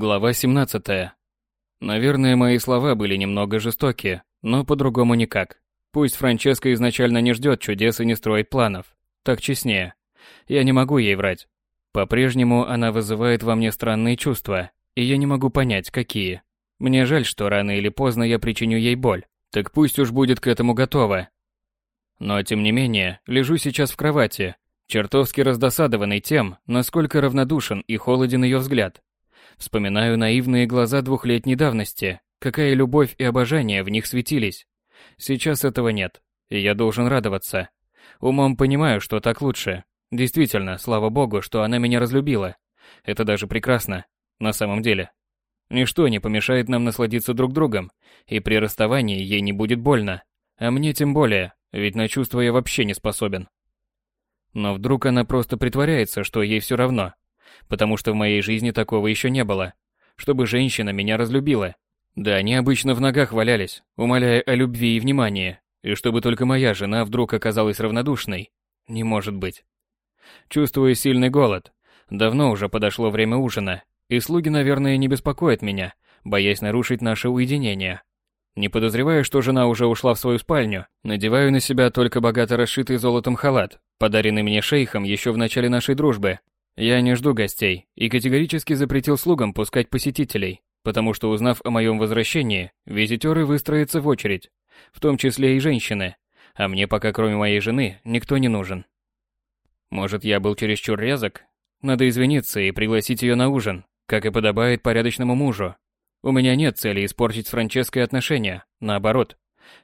Глава 17. Наверное, мои слова были немного жестокие, но по-другому никак. Пусть Франческа изначально не ждет чудес и не строит планов. Так честнее. Я не могу ей врать. По-прежнему она вызывает во мне странные чувства, и я не могу понять, какие. Мне жаль, что рано или поздно я причиню ей боль. Так пусть уж будет к этому готова. Но тем не менее, лежу сейчас в кровати, чертовски раздосадованный тем, насколько равнодушен и холоден ее взгляд. Вспоминаю наивные глаза двухлетней давности, какая любовь и обожание в них светились. Сейчас этого нет, и я должен радоваться. Умом понимаю, что так лучше. Действительно, слава богу, что она меня разлюбила. Это даже прекрасно, на самом деле. Ничто не помешает нам насладиться друг другом, и при расставании ей не будет больно. А мне тем более, ведь на чувства я вообще не способен. Но вдруг она просто притворяется, что ей все равно, потому что в моей жизни такого еще не было. Чтобы женщина меня разлюбила. Да, они обычно в ногах валялись, умоляя о любви и внимании, и чтобы только моя жена вдруг оказалась равнодушной. Не может быть. Чувствую сильный голод. Давно уже подошло время ужина, и слуги, наверное, не беспокоят меня, боясь нарушить наше уединение. Не подозревая, что жена уже ушла в свою спальню, надеваю на себя только богато расшитый золотом халат, подаренный мне шейхом еще в начале нашей дружбы, я не жду гостей и категорически запретил слугам пускать посетителей, потому что узнав о моем возвращении, визитеры выстроятся в очередь, в том числе и женщины, а мне пока кроме моей жены никто не нужен. Может, я был чересчур резок? Надо извиниться и пригласить ее на ужин, как и подобает порядочному мужу. У меня нет цели испортить с Франческой отношения, наоборот.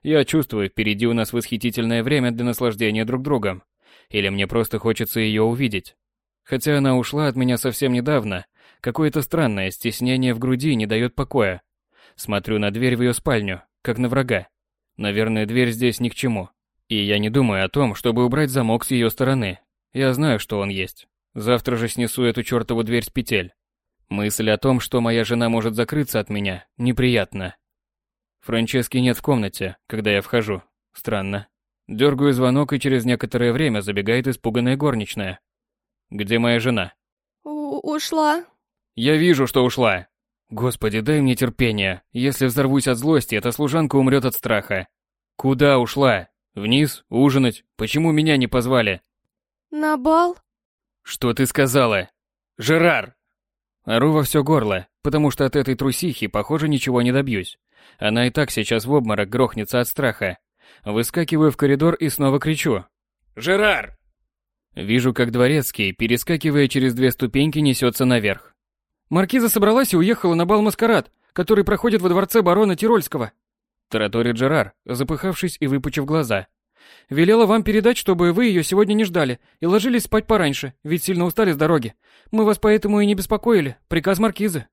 Я чувствую, впереди у нас восхитительное время для наслаждения друг другом. Или мне просто хочется ее увидеть. Хотя она ушла от меня совсем недавно, какое-то странное стеснение в груди не дает покоя. Смотрю на дверь в ее спальню, как на врага. Наверное, дверь здесь ни к чему. И я не думаю о том, чтобы убрать замок с ее стороны. Я знаю, что он есть. Завтра же снесу эту чертову дверь с петель. Мысль о том, что моя жена может закрыться от меня, неприятна. Франчески нет в комнате, когда я вхожу. Странно. Дергаю звонок, и через некоторое время забегает испуганная горничная. Где моя жена? У ушла. Я вижу, что ушла. Господи, дай мне терпения. Если взорвусь от злости, эта служанка умрет от страха. Куда ушла? Вниз? Ужинать? Почему меня не позвали? На бал? Что ты сказала? Жерар! Ору во все горло, потому что от этой трусихи, похоже, ничего не добьюсь. Она и так сейчас в обморок грохнется от страха. Выскакиваю в коридор и снова кричу. «Жерар!» Вижу, как дворецкий, перескакивая через две ступеньки, несется наверх. Маркиза собралась и уехала на бал-маскарад, который проходит во дворце барона Тирольского. Тараторит Джерар, запыхавшись и выпучив глаза. Велела вам передать, чтобы вы ее сегодня не ждали и ложились спать пораньше, ведь сильно устали с дороги. Мы вас поэтому и не беспокоили. Приказ маркизы.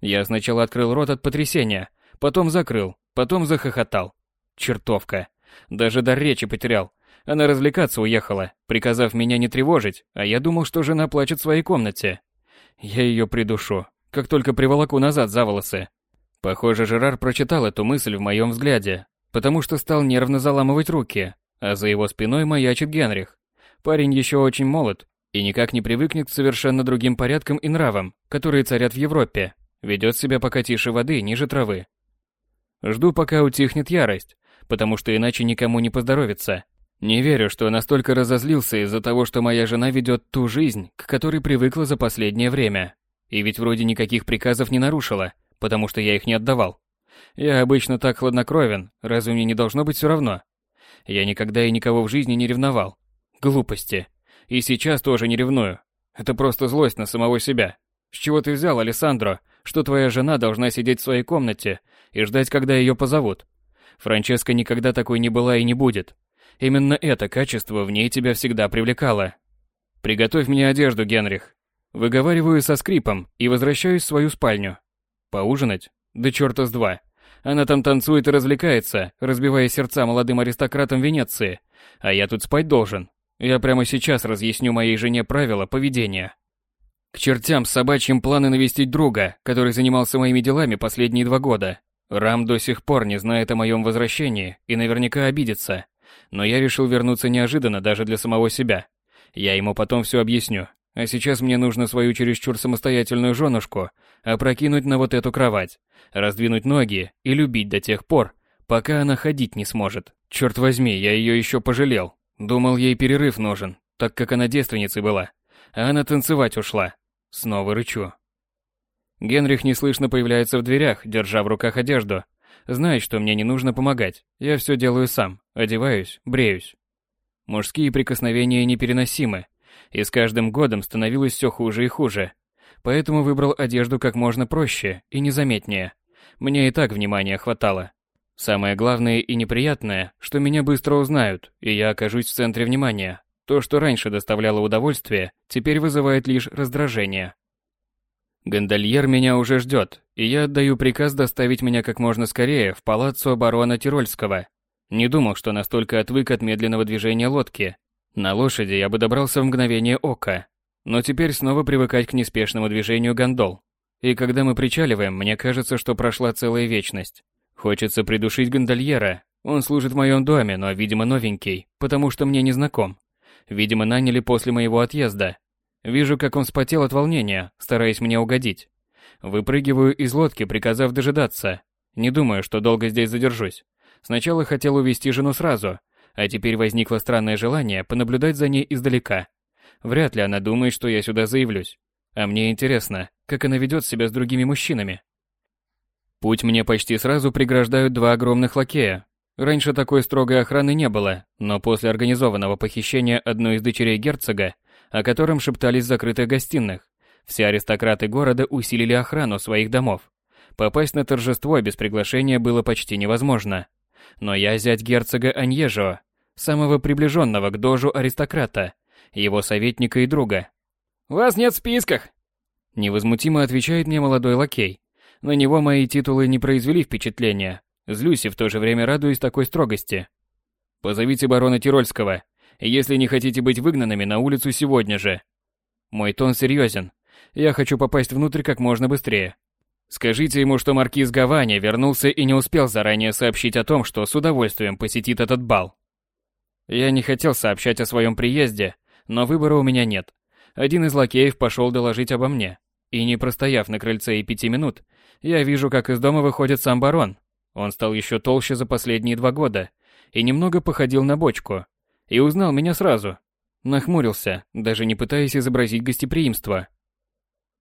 Я сначала открыл рот от потрясения, потом закрыл, потом захохотал. Чертовка. Даже дар речи потерял. Она развлекаться уехала, приказав меня не тревожить, а я думал, что жена плачет в своей комнате. Я ее придушу, как только приволоку назад за волосы. Похоже, Жерар прочитал эту мысль в моем взгляде, потому что стал нервно заламывать руки, а за его спиной маячит Генрих. Парень еще очень молод и никак не привыкнет к совершенно другим порядкам и нравам, которые царят в Европе. Ведет себя пока тише воды, ниже травы. Жду, пока утихнет ярость, потому что иначе никому не поздоровится. Не верю, что настолько разозлился из-за того, что моя жена ведет ту жизнь, к которой привыкла за последнее время. И ведь вроде никаких приказов не нарушила, потому что я их не отдавал. Я обычно так хладнокровен, разве мне не должно быть все равно? Я никогда и никого в жизни не ревновал. Глупости. И сейчас тоже не ревную. Это просто злость на самого себя. С чего ты взял, Алессандро, что твоя жена должна сидеть в своей комнате и ждать, когда ее позовут? Франческа никогда такой не была и не будет. Именно это качество в ней тебя всегда привлекало. Приготовь мне одежду, Генрих. Выговариваю со скрипом и возвращаюсь в свою спальню. Поужинать? Да черта с два. Она там танцует и развлекается, разбивая сердца молодым аристократам Венеции. А я тут спать должен. Я прямо сейчас разъясню моей жене правила поведения. К чертям с собачьим планы навестить друга, который занимался моими делами последние два года. Рам до сих пор не знает о моем возвращении и наверняка обидится. Но я решил вернуться неожиданно даже для самого себя. Я ему потом все объясню. А сейчас мне нужно свою чересчур самостоятельную женушку опрокинуть на вот эту кровать, раздвинуть ноги и любить до тех пор, пока она ходить не сможет. Черт возьми, я ее еще пожалел. Думал, ей перерыв нужен, так как она девственницей была. А она танцевать ушла. Снова рычу. Генрих неслышно появляется в дверях, держа в руках одежду. Знает, что мне не нужно помогать. Я все делаю сам. Одеваюсь, бреюсь. Мужские прикосновения непереносимы. И с каждым годом становилось все хуже и хуже. Поэтому выбрал одежду как можно проще и незаметнее. Мне и так внимания хватало. Самое главное и неприятное, что меня быстро узнают, и я окажусь в центре внимания. То, что раньше доставляло удовольствие, теперь вызывает лишь раздражение. Гондольер меня уже ждет, и я отдаю приказ доставить меня как можно скорее в палаццо барона Тирольского. Не думал, что настолько отвык от медленного движения лодки. На лошади я бы добрался в мгновение ока. Но теперь снова привыкать к неспешному движению гондол. И когда мы причаливаем, мне кажется, что прошла целая вечность. Хочется придушить гондольера. Он служит в моем доме, но, видимо, новенький, потому что мне не знаком. Видимо, наняли после моего отъезда. Вижу, как он вспотел от волнения, стараясь мне угодить. Выпрыгиваю из лодки, приказав дожидаться. Не думаю, что долго здесь задержусь. Сначала хотел увести жену сразу, а теперь возникло странное желание понаблюдать за ней издалека. Вряд ли она думает, что я сюда заявлюсь. А мне интересно, как она ведет себя с другими мужчинами. Путь мне почти сразу преграждают два огромных лакея. Раньше такой строгой охраны не было, но после организованного похищения одной из дочерей герцога, о котором шептались в закрытых гостиных, все аристократы города усилили охрану своих домов. Попасть на торжество без приглашения было почти невозможно. Но я зять герцога Аньежо, самого приближенного к дожу аристократа, его советника и друга. «Вас нет в списках!» Невозмутимо отвечает мне молодой лакей, на него мои титулы не произвели впечатления. Злюсь и в то же время радуюсь такой строгости. Позовите барона Тирольского, если не хотите быть выгнанными на улицу сегодня же. Мой тон серьезен. Я хочу попасть внутрь как можно быстрее. Скажите ему, что маркиз Гавани вернулся и не успел заранее сообщить о том, что с удовольствием посетит этот бал. Я не хотел сообщать о своем приезде, но выбора у меня нет. Один из лакеев пошел доложить обо мне. И не простояв на крыльце и пяти минут, я вижу, как из дома выходит сам барон. Он стал еще толще за последние два года и немного походил на бочку. И узнал меня сразу. Нахмурился, даже не пытаясь изобразить гостеприимство.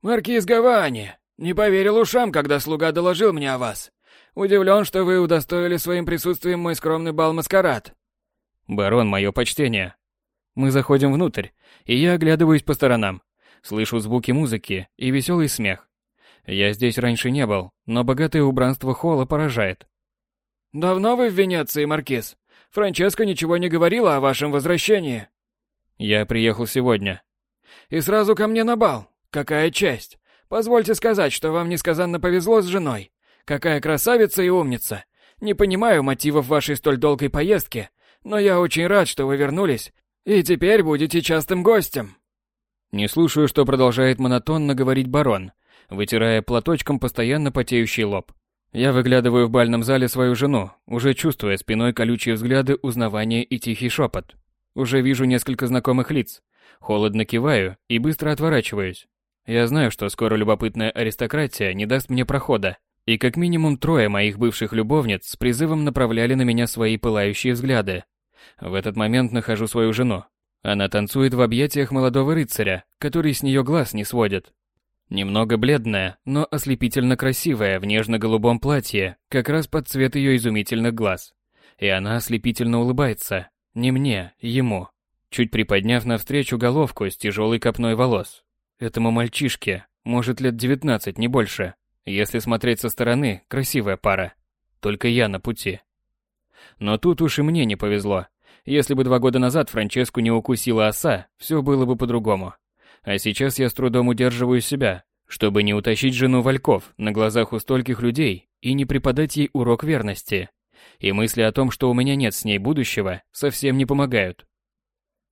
«Маркиз Гавани, не поверил ушам, когда слуга доложил мне о вас. Удивлен, что вы удостоили своим присутствием мой скромный бал-маскарад». «Барон, мое почтение». Мы заходим внутрь, и я оглядываюсь по сторонам. Слышу звуки музыки и веселый смех. Я здесь раньше не был, но богатое убранство холла поражает. «Давно вы в Венеции, Маркиз? Франческа ничего не говорила о вашем возвращении». «Я приехал сегодня». «И сразу ко мне на бал? Какая честь! Позвольте сказать, что вам несказанно повезло с женой. Какая красавица и умница! Не понимаю мотивов вашей столь долгой поездки, но я очень рад, что вы вернулись, и теперь будете частым гостем». Не слушаю, что продолжает монотонно говорить барон, вытирая платочком постоянно потеющий лоб. Я выглядываю в бальном зале свою жену, уже чувствуя спиной колючие взгляды, узнавания и тихий шепот. Уже вижу несколько знакомых лиц. Холодно киваю и быстро отворачиваюсь. Я знаю, что скоро любопытная аристократия не даст мне прохода, и как минимум трое моих бывших любовниц с призывом направляли на меня свои пылающие взгляды. В этот момент нахожу свою жену. Она танцует в объятиях молодого рыцаря, который с нее глаз не сводит, Немного бледная, но ослепительно красивая в нежно-голубом платье, как раз под цвет ее изумительных глаз. И она ослепительно улыбается. Не мне, ему. Чуть приподняв навстречу головку с тяжелой копной волос. Этому мальчишке, может лет 19, не больше. Если смотреть со стороны, красивая пара. Только я на пути. Но тут уж и мне не повезло. Если бы два года назад Франческу не укусила оса, все было бы по-другому. А сейчас я с трудом удерживаю себя, чтобы не утащить жену Вальков на глазах у стольких людей и не преподать ей урок верности. И мысли о том, что у меня нет с ней будущего, совсем не помогают.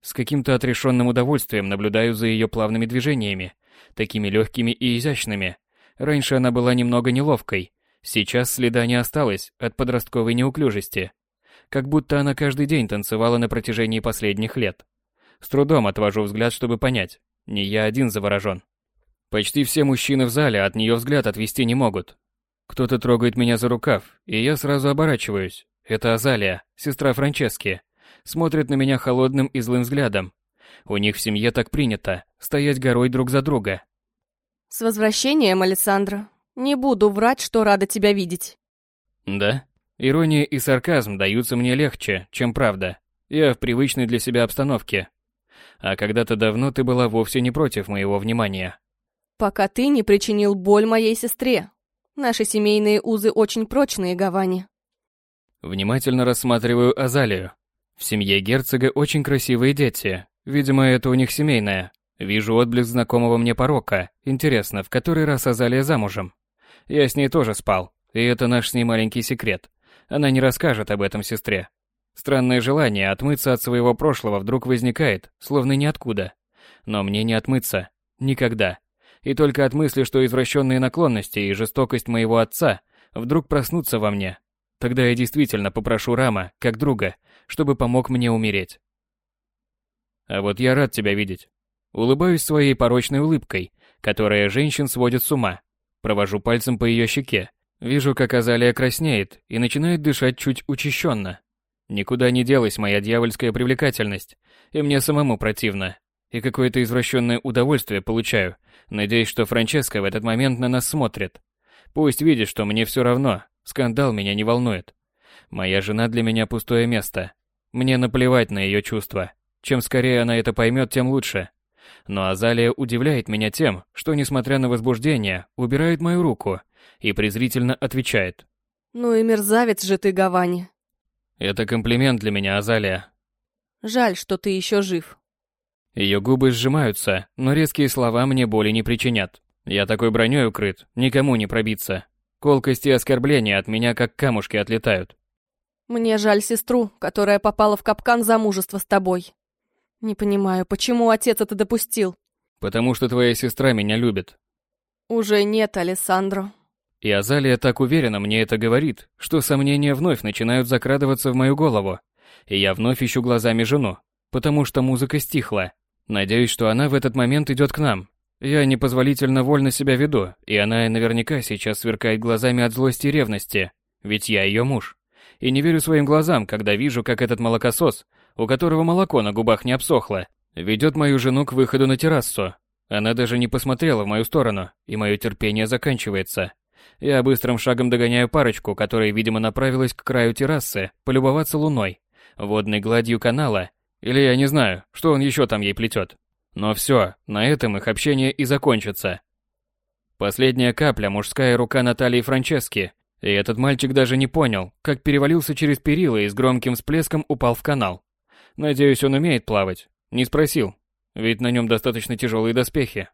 С каким-то отрешенным удовольствием наблюдаю за ее плавными движениями, такими легкими и изящными. Раньше она была немного неловкой, сейчас следа не осталось от подростковой неуклюжести. Как будто она каждый день танцевала на протяжении последних лет. С трудом отвожу взгляд, чтобы понять, не я один заворожен. Почти все мужчины в зале от нее взгляд отвести не могут. Кто-то трогает меня за рукав, и я сразу оборачиваюсь. Это Азалия, сестра Франчески. Смотрит на меня холодным и злым взглядом. У них в семье так принято – стоять горой друг за друга. С возвращением, Александра. Не буду врать, что рада тебя видеть. Да? Ирония и сарказм даются мне легче, чем правда. Я в привычной для себя обстановке. А когда-то давно ты была вовсе не против моего внимания. Пока ты не причинил боль моей сестре. Наши семейные узы очень прочные, Гавани. Внимательно рассматриваю Азалию. В семье герцога очень красивые дети. Видимо, это у них семейное. Вижу отблеск знакомого мне порока. Интересно, в который раз Азалия замужем? Я с ней тоже спал. И это наш с ней маленький секрет. Она не расскажет об этом сестре. Странное желание отмыться от своего прошлого вдруг возникает, словно ниоткуда. Но мне не отмыться. Никогда. И только от мысли, что извращенные наклонности и жестокость моего отца вдруг проснутся во мне. Тогда я действительно попрошу Рама, как друга, чтобы помог мне умереть. А вот я рад тебя видеть. Улыбаюсь своей порочной улыбкой, которая женщин сводит с ума. Провожу пальцем по ее щеке. Вижу, как Азалия краснеет и начинает дышать чуть учащенно. Никуда не делась моя дьявольская привлекательность, и мне самому противно. И какое-то извращенное удовольствие получаю, надеясь, что Франческа в этот момент на нас смотрит. Пусть видит, что мне все равно, скандал меня не волнует. Моя жена для меня пустое место. Мне наплевать на ее чувства. Чем скорее она это поймет, тем лучше. Но Азалия удивляет меня тем, что, несмотря на возбуждение, убирает мою руку и презрительно отвечает. Ну и мерзавец же ты, Гавани. Это комплимент для меня, Азалия. Жаль, что ты еще жив. Ее губы сжимаются, но резкие слова мне боли не причинят. Я такой броней укрыт, никому не пробиться. Колкости и оскорбления от меня как камушки отлетают. Мне жаль сестру, которая попала в капкан замужества с тобой. Не понимаю, почему отец это допустил? Потому что твоя сестра меня любит. Уже нет, Алессандро. И Азалия так уверенно мне это говорит, что сомнения вновь начинают закрадываться в мою голову. И я вновь ищу глазами жену, потому что музыка стихла. Надеюсь, что она в этот момент идет к нам. Я непозволительно вольно себя веду, и она наверняка сейчас сверкает глазами от злости и ревности, ведь я ее муж. И не верю своим глазам, когда вижу, как этот молокосос, у которого молоко на губах не обсохло, ведет мою жену к выходу на террасу. Она даже не посмотрела в мою сторону, и мое терпение заканчивается. Я быстрым шагом догоняю парочку, которая, видимо, направилась к краю террасы, полюбоваться луной, водной гладью канала, или я не знаю, что он еще там ей плетет. Но все, на этом их общение и закончится. Последняя капля – мужская рука Натальи Франчески, и этот мальчик даже не понял, как перевалился через перила и с громким всплеском упал в канал. Надеюсь, он умеет плавать. Не спросил, ведь на нем достаточно тяжелые доспехи.